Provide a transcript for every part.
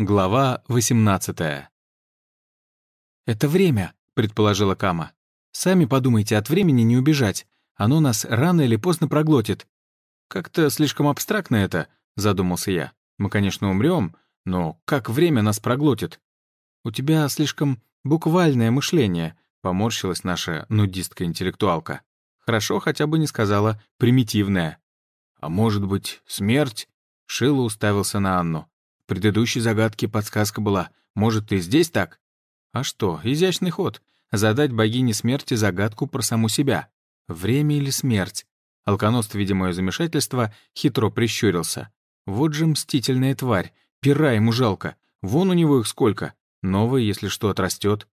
Глава 18 «Это время», — предположила Кама. «Сами подумайте, от времени не убежать. Оно нас рано или поздно проглотит». «Как-то слишком абстрактно это», — задумался я. «Мы, конечно, умрем, но как время нас проглотит?» «У тебя слишком буквальное мышление», — поморщилась наша нудистка-интеллектуалка. «Хорошо хотя бы не сказала «примитивное». «А может быть, смерть?» Шило уставился на Анну предыдущей загадке подсказка была. Может, ты здесь так? А что, изящный ход. Задать богине смерти загадку про саму себя. Время или смерть? Алконост, видя мое замешательство, хитро прищурился. Вот же мстительная тварь. Пера ему жалко. Вон у него их сколько. Новое, если что, отрастет.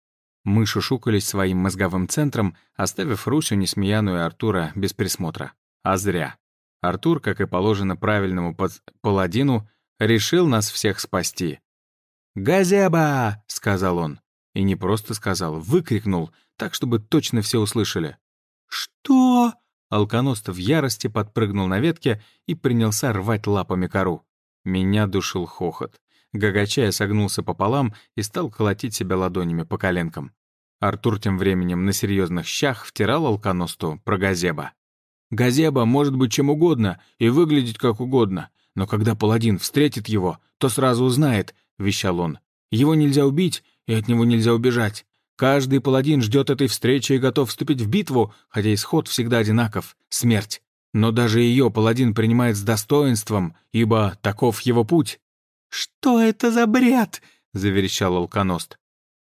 Мы шушукались своим мозговым центром, оставив Русю, Несмеяну и Артура без присмотра. А зря. Артур, как и положено правильному паладину, решил нас всех спасти. «Газеба!» — сказал он. И не просто сказал, выкрикнул, так, чтобы точно все услышали. «Что?» Алконост в ярости подпрыгнул на ветке и принялся рвать лапами кору. Меня душил хохот. Гагачая согнулся пополам и стал колотить себя ладонями по коленкам. Артур тем временем на серьезных щах втирал алконосту про газеба. «Газеба может быть чем угодно и выглядеть как угодно. Но когда паладин встретит его, то сразу узнает, — вещал он. Его нельзя убить, и от него нельзя убежать. Каждый паладин ждет этой встречи и готов вступить в битву, хотя исход всегда одинаков — смерть. Но даже ее паладин принимает с достоинством, ибо таков его путь. «Что это за бред?» — заверещал алконост.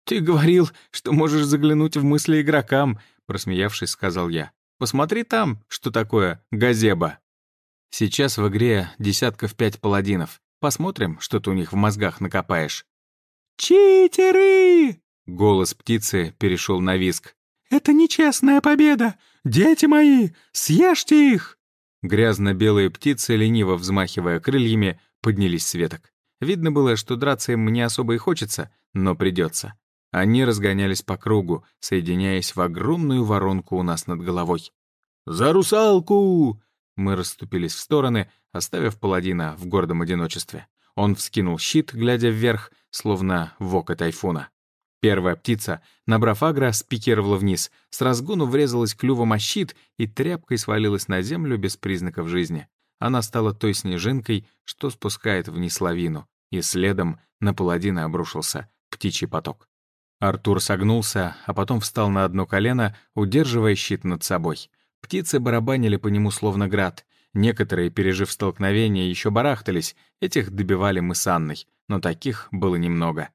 «Ты говорил, что можешь заглянуть в мысли игрокам», — просмеявшись, сказал я. «Посмотри там, что такое газеба». Сейчас в игре десятков пять паладинов. Посмотрим, что ты у них в мозгах накопаешь. «Читеры!» — голос птицы перешел на виск. «Это нечестная победа! Дети мои, съешьте их!» Грязно-белые птицы, лениво взмахивая крыльями, поднялись с веток. Видно было, что драться им не особо и хочется, но придется. Они разгонялись по кругу, соединяясь в огромную воронку у нас над головой. «За русалку!» Мы расступились в стороны, оставив паладина в гордом одиночестве. Он вскинул щит, глядя вверх, словно в око тайфуна. Первая птица, набрав агро, спикировала вниз, с разгону врезалась клювом о щит и тряпкой свалилась на землю без признаков жизни. Она стала той снежинкой, что спускает вниз лавину, и следом на паладина обрушился птичий поток. Артур согнулся, а потом встал на одно колено, удерживая щит над собой. Птицы барабанили по нему словно град. Некоторые, пережив столкновение, еще барахтались, этих добивали мы с Анной, но таких было немного.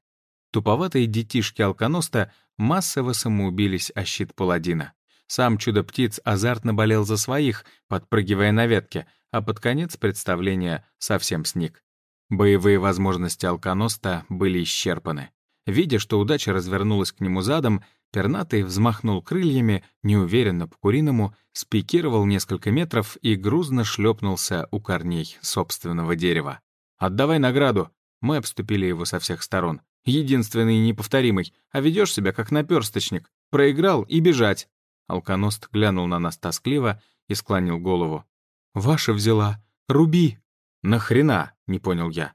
Туповатые детишки алконоста массово самоубились о щит паладина. Сам чудо-птиц азартно болел за своих, подпрыгивая на ветке, а под конец представления совсем сник. Боевые возможности алконоста были исчерпаны. Видя, что удача развернулась к нему задом, Пернатый взмахнул крыльями, неуверенно по-куриному, спикировал несколько метров и грузно шлепнулся у корней собственного дерева. «Отдавай награду!» Мы обступили его со всех сторон. «Единственный неповторимый, а ведешь себя как наперсточник. Проиграл и бежать!» Алконост глянул на нас тоскливо и склонил голову. «Ваша взяла. Руби!» «Нахрена?» — не понял я.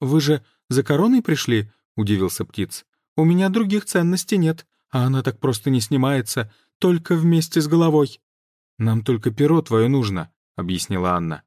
«Вы же за короной пришли?» — удивился птиц. «У меня других ценностей нет а она так просто не снимается, только вместе с головой. Нам только перо твое нужно», — объяснила Анна.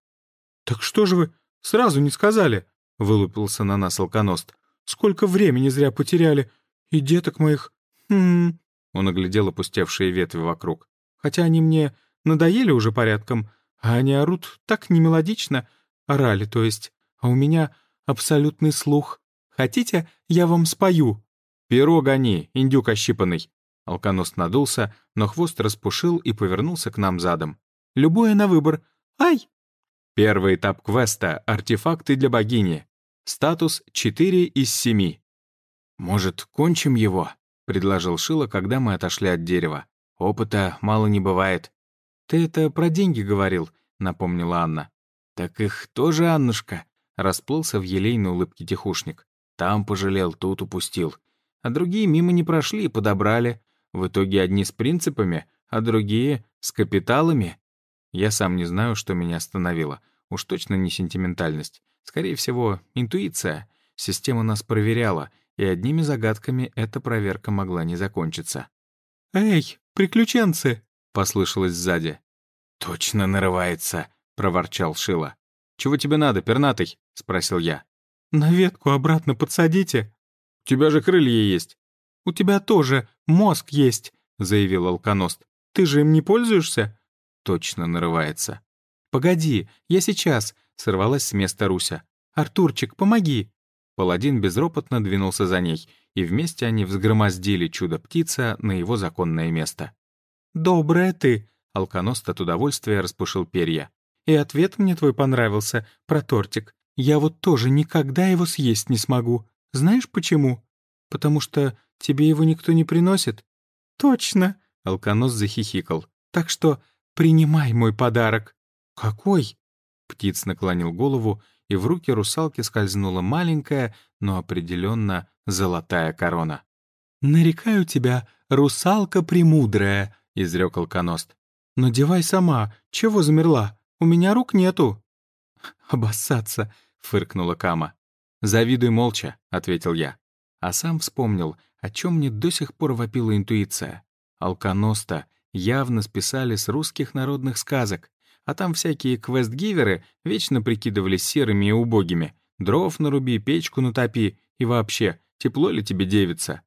«Так что же вы сразу не сказали?» — вылупился на нас алконост. «Сколько времени зря потеряли. И деток моих... Хм...» Он оглядел опустевшие ветви вокруг. «Хотя они мне надоели уже порядком, а они орут так немелодично, орали, то есть, а у меня абсолютный слух. Хотите, я вам спою?» «Перо гони, индюк ощипанный!» Алконост надулся, но хвост распушил и повернулся к нам задом. «Любое на выбор. Ай!» Первый этап квеста — артефакты для богини. Статус 4 из 7. «Может, кончим его?» — предложил Шило, когда мы отошли от дерева. «Опыта мало не бывает». «Ты это про деньги говорил», — напомнила Анна. «Так их тоже, Аннушка», — расплылся в елейной улыбке тихушник. «Там пожалел, тут упустил а другие мимо не прошли и подобрали. В итоге одни с принципами, а другие — с капиталами. Я сам не знаю, что меня остановило. Уж точно не сентиментальность. Скорее всего, интуиция. Система нас проверяла, и одними загадками эта проверка могла не закончиться. «Эй, приключенцы!» — послышалось сзади. «Точно нарывается!» — проворчал Шила. «Чего тебе надо, пернатый?» — спросил я. «На ветку обратно подсадите». «У тебя же крылья есть». «У тебя тоже мозг есть», — заявил алконост. «Ты же им не пользуешься?» Точно нарывается. «Погоди, я сейчас», — сорвалась с места Руся. «Артурчик, помоги!» Паладин безропотно двинулся за ней, и вместе они взгромоздили чудо-птица на его законное место. «Добрая ты!» — алконост от удовольствия распушил перья. «И ответ мне твой понравился, про тортик. Я вот тоже никогда его съесть не смогу. Знаешь почему? Потому что тебе его никто не приносит?» «Точно!» — алконост захихикал. «Так что принимай мой подарок». «Какой?» Птиц наклонил голову и в руки русалки скользнула маленькая, но определенно золотая корона. «Нарекаю тебя, русалка премудрая», — изрек алконост. «Но девай сама, чего замерла? У меня рук нету». «Обоссаться», — фыркнула Кама. «Завидуй молча», — ответил я. А сам вспомнил, о чем мне до сих пор вопила интуиция. Алконоста явно списали с русских народных сказок, а там всякие квест-гиверы вечно прикидывались серыми и убогими. Дров наруби, печку натопи, и вообще, тепло ли тебе девица?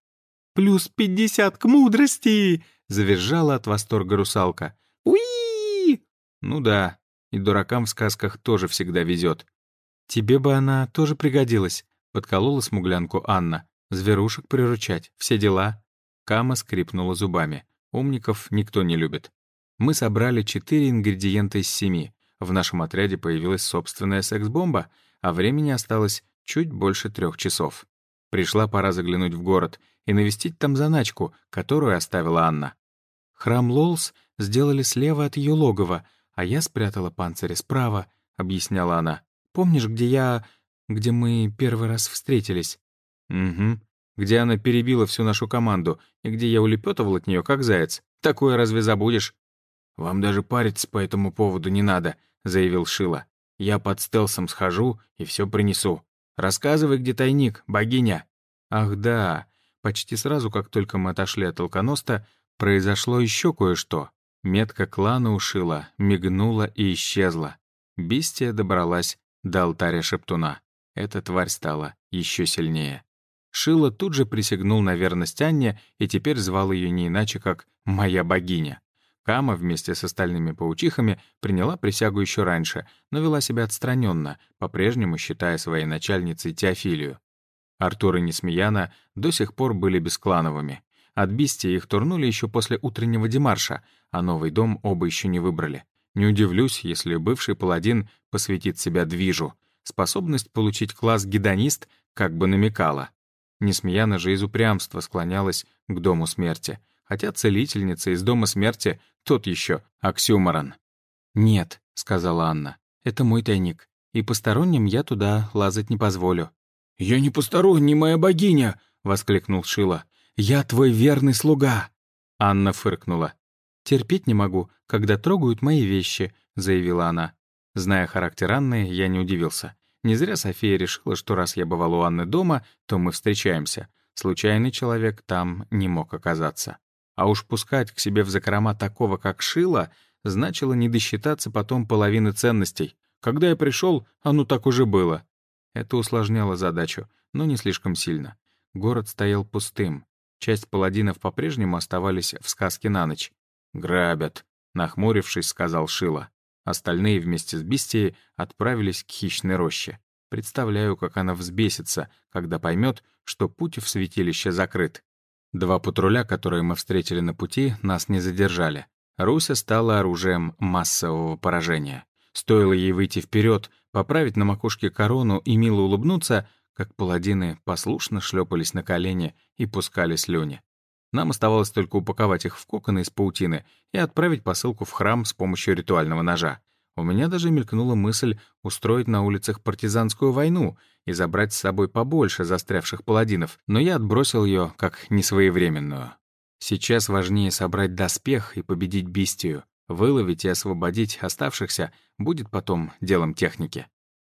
«Плюс пятьдесят к мудрости!» — завизжала от восторга русалка. «Уи!» Ну да, и дуракам в сказках тоже всегда везет. «Тебе бы она тоже пригодилась», — подколола смуглянку Анна. «Зверушек приручать, все дела». Кама скрипнула зубами. Умников никто не любит. Мы собрали четыре ингредиента из семи. В нашем отряде появилась собственная секс-бомба, а времени осталось чуть больше трех часов. Пришла пора заглянуть в город и навестить там заначку, которую оставила Анна. «Храм Лолс сделали слева от ее логова, а я спрятала панцири справа», — объясняла она. «Помнишь, где я... где мы первый раз встретились?» «Угу. Где она перебила всю нашу команду, и где я улепетывал от нее как заяц. Такое разве забудешь?» «Вам даже париться по этому поводу не надо», — заявил Шила. «Я под стелсом схожу и все принесу. Рассказывай, где тайник, богиня». «Ах да». Почти сразу, как только мы отошли от толконоста, произошло еще кое-что. Метка клана у Шила мигнула и исчезла. Бестия добралась до алтаря Шептуна. Эта тварь стала еще сильнее. Шила тут же присягнул на верность Анне и теперь звал ее не иначе, как «моя богиня». Кама вместе с остальными паучихами приняла присягу еще раньше, но вела себя отстраненно, по-прежнему считая своей начальницей Теофилию. Артур и Несмеяна до сих пор были бесклановыми. От Бисти их турнули еще после утреннего демарша, а новый дом оба еще не выбрали. Не удивлюсь, если бывший паладин посвятит себя движу. Способность получить класс гедонист как бы намекала. Несмеяна же из упрямства склонялась к дому смерти — хотя целительница из Дома Смерти тот еще оксюморон. «Нет», — сказала Анна, — «это мой тайник, и посторонним я туда лазать не позволю». «Я не посторонний, моя богиня!» — воскликнул Шила. «Я твой верный слуга!» Анна фыркнула. «Терпеть не могу, когда трогают мои вещи», — заявила она. Зная характер Анны, я не удивился. Не зря София решила, что раз я бывал у Анны дома, то мы встречаемся. Случайный человек там не мог оказаться. А уж пускать к себе в закрома такого, как Шила, значило не досчитаться потом половины ценностей. Когда я пришел, оно так уже было. Это усложняло задачу, но не слишком сильно. Город стоял пустым. Часть паладинов по-прежнему оставались в сказке на ночь. «Грабят», — нахмурившись, сказал Шила. Остальные вместе с Бистией отправились к хищной роще. Представляю, как она взбесится, когда поймет, что путь в святилище закрыт. Два патруля, которые мы встретили на пути, нас не задержали. Руся стала оружием массового поражения. Стоило ей выйти вперед, поправить на макушке корону и мило улыбнуться, как паладины послушно шлепались на колени и пускали слюни. Нам оставалось только упаковать их в коконы из паутины и отправить посылку в храм с помощью ритуального ножа. У меня даже мелькнула мысль устроить на улицах партизанскую войну и забрать с собой побольше застрявших паладинов, но я отбросил ее как несвоевременную. Сейчас важнее собрать доспех и победить бестию. Выловить и освободить оставшихся будет потом делом техники.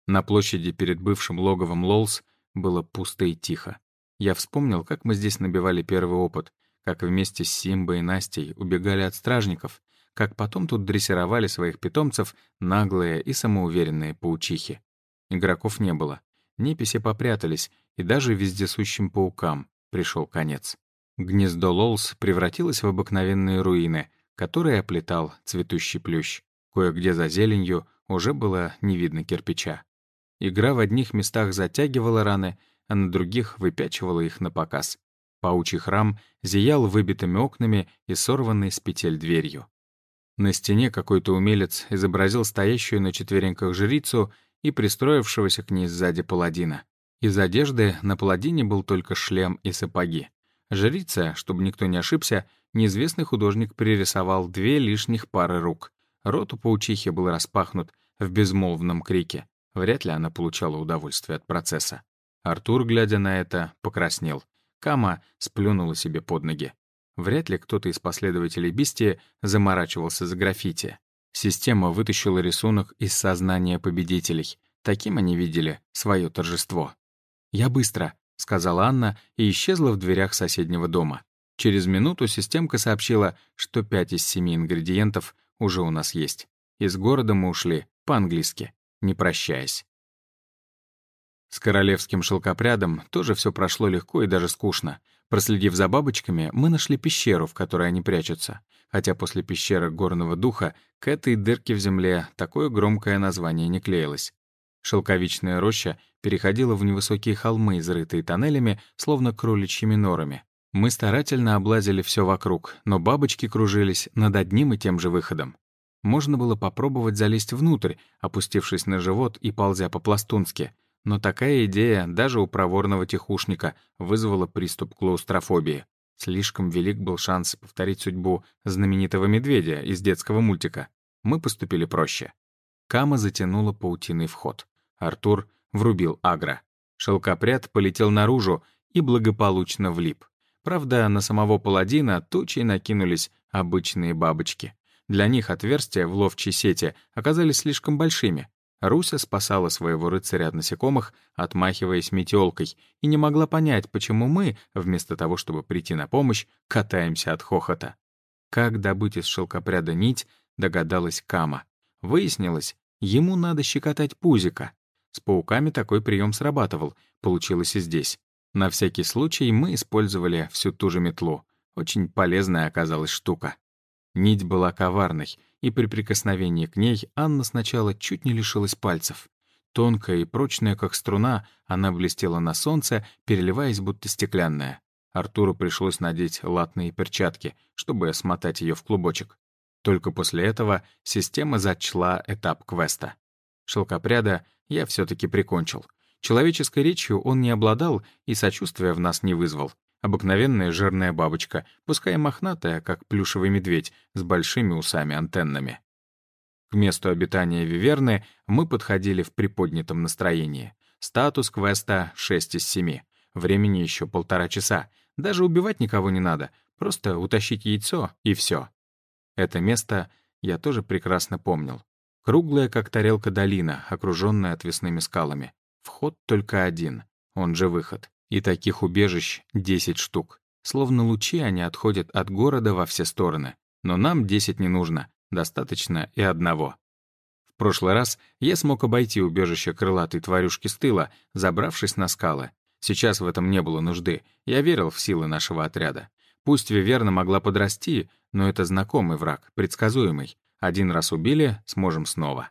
На площади перед бывшим логовом Лолс было пусто и тихо. Я вспомнил, как мы здесь набивали первый опыт, как вместе с Симбой и Настей убегали от стражников, как потом тут дрессировали своих питомцев наглые и самоуверенные паучихи. Игроков не было. Неписи попрятались, и даже вездесущим паукам пришел конец. Гнездо Лолс превратилось в обыкновенные руины, которые оплетал цветущий плющ. Кое-где за зеленью уже было не видно кирпича. Игра в одних местах затягивала раны, а на других выпячивала их на показ. Паучий храм зиял выбитыми окнами и сорванной с петель дверью. На стене какой-то умелец изобразил стоящую на четвереньках жрицу и пристроившегося к ней сзади паладина. Из одежды на паладине был только шлем и сапоги. Жрица, чтобы никто не ошибся, неизвестный художник пририсовал две лишних пары рук. Рот у паучихи был распахнут в безмолвном крике. Вряд ли она получала удовольствие от процесса. Артур, глядя на это, покраснел. Кама сплюнула себе под ноги. Вряд ли кто-то из последователей Бистия заморачивался за граффити. Система вытащила рисунок из сознания победителей. Таким они видели свое торжество. «Я быстро», — сказала Анна и исчезла в дверях соседнего дома. Через минуту системка сообщила, что пять из семи ингредиентов уже у нас есть. Из города мы ушли по-английски, не прощаясь. С королевским шелкопрядом тоже все прошло легко и даже скучно. Проследив за бабочками, мы нашли пещеру, в которой они прячутся. Хотя после пещеры горного духа к этой дырке в земле такое громкое название не клеилось. Шелковичная роща переходила в невысокие холмы, изрытые тоннелями, словно кроличьими норами. Мы старательно облазили все вокруг, но бабочки кружились над одним и тем же выходом. Можно было попробовать залезть внутрь, опустившись на живот и ползя по-пластунски — но такая идея даже у проворного тихушника вызвала приступ клаустрофобии. Слишком велик был шанс повторить судьбу знаменитого медведя из детского мультика. Мы поступили проще. Кама затянула паутиный вход. Артур врубил агро. Шелкопряд полетел наружу и благополучно влип. Правда, на самого паладина тучей накинулись обычные бабочки. Для них отверстия в ловчей сети оказались слишком большими, Руся спасала своего рыцаря от насекомых, отмахиваясь метелкой, и не могла понять, почему мы, вместо того, чтобы прийти на помощь, катаемся от хохота. Как добыть из шелкопряда нить, догадалась Кама. Выяснилось, ему надо щекотать пузика. С пауками такой прием срабатывал, получилось и здесь. На всякий случай мы использовали всю ту же метлу. Очень полезная оказалась штука. Нить была коварной, и при прикосновении к ней Анна сначала чуть не лишилась пальцев. Тонкая и прочная, как струна, она блестела на солнце, переливаясь, будто стеклянная. Артуру пришлось надеть латные перчатки, чтобы смотать ее в клубочек. Только после этого система зачла этап квеста. Шелкопряда я все таки прикончил. Человеческой речью он не обладал и сочувствия в нас не вызвал. Обыкновенная жирная бабочка, пускай мохнатая, как плюшевый медведь, с большими усами-антеннами. К месту обитания Виверны мы подходили в приподнятом настроении. Статус квеста — 6 из 7. Времени еще полтора часа. Даже убивать никого не надо. Просто утащить яйцо, и все. Это место я тоже прекрасно помнил. Круглая, как тарелка долина, окруженная отвесными скалами. Вход только один, он же выход. И таких убежищ 10 штук. Словно лучи они отходят от города во все стороны. Но нам 10 не нужно, достаточно и одного. В прошлый раз я смог обойти убежище крылатой тварюшки с тыла, забравшись на скалы. Сейчас в этом не было нужды. Я верил в силы нашего отряда. Пусть Виверна могла подрасти, но это знакомый враг, предсказуемый. Один раз убили, сможем снова.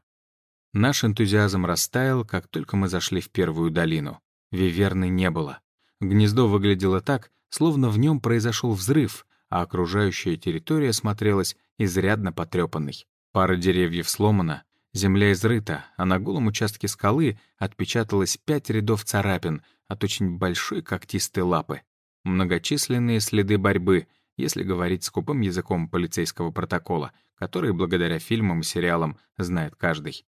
Наш энтузиазм растаял, как только мы зашли в первую долину. Виверны не было. Гнездо выглядело так, словно в нем произошел взрыв, а окружающая территория смотрелась изрядно потрепанной. Пара деревьев сломана, земля изрыта, а на голом участке скалы отпечаталось пять рядов царапин от очень большой когтистой лапы. Многочисленные следы борьбы, если говорить скупым языком полицейского протокола, который благодаря фильмам и сериалам знает каждый.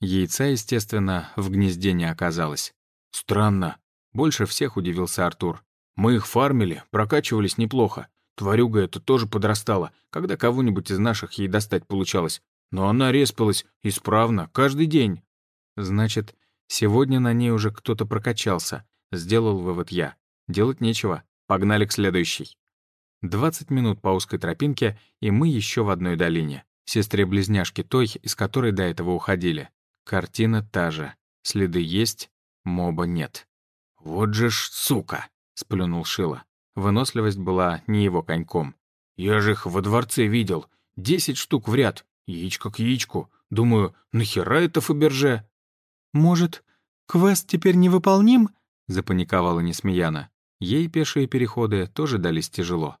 Яйца, естественно, в гнезде не оказалось. «Странно», больше всех удивился Артур. «Мы их фармили, прокачивались неплохо. Тварюга эта тоже подрастала, когда кого-нибудь из наших ей достать получалось. Но она респалась исправно, каждый день». «Значит, сегодня на ней уже кто-то прокачался», Сделал вывод я. Делать нечего. Погнали к следующей. 20 минут по узкой тропинке, и мы еще в одной долине. Сестре-близняшки той, из которой до этого уходили. Картина та же. Следы есть, моба нет. «Вот же ж сука!» — сплюнул Шила. Выносливость была не его коньком. «Я же их во дворце видел. Десять штук в ряд. Яичко к яичку. Думаю, нахера это Фаберже?» «Может, квест теперь невыполним?» — запаниковала Несмеяна. Ей пешие переходы тоже дались тяжело.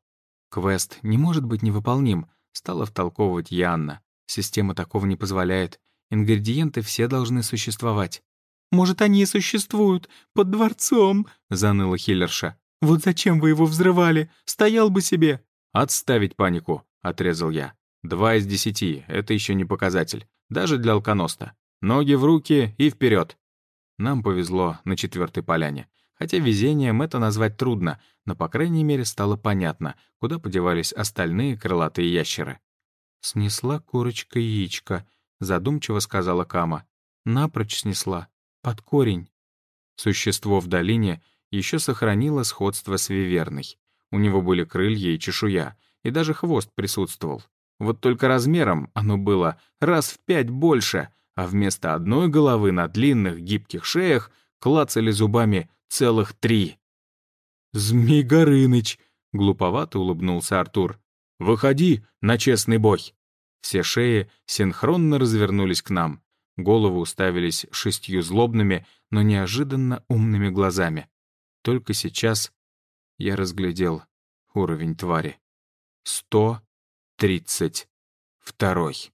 «Квест не может быть невыполним», — стала втолковывать Янна. «Система такого не позволяет. Ингредиенты все должны существовать». «Может, они и существуют под дворцом», — заныла Хиллерша. «Вот зачем вы его взрывали? Стоял бы себе». «Отставить панику», — отрезал я. «Два из десяти — это еще не показатель. Даже для алконоста. Ноги в руки и вперед. Нам повезло на четвертой поляне. Хотя везением это назвать трудно, но, по крайней мере, стало понятно, куда подевались остальные крылатые ящеры. «Снесла курочка яичко», — задумчиво сказала Кама. «Напрочь снесла. Под корень». Существо в долине еще сохранило сходство с виверной. У него были крылья и чешуя, и даже хвост присутствовал. Вот только размером оно было раз в пять больше, а вместо одной головы на длинных гибких шеях клацали зубами целых три. «Змей Горыныч!» — глуповато улыбнулся Артур. «Выходи на честный бой!» Все шеи синхронно развернулись к нам. Головы уставились шестью злобными, но неожиданно умными глазами. Только сейчас я разглядел уровень твари. Сто тридцать второй.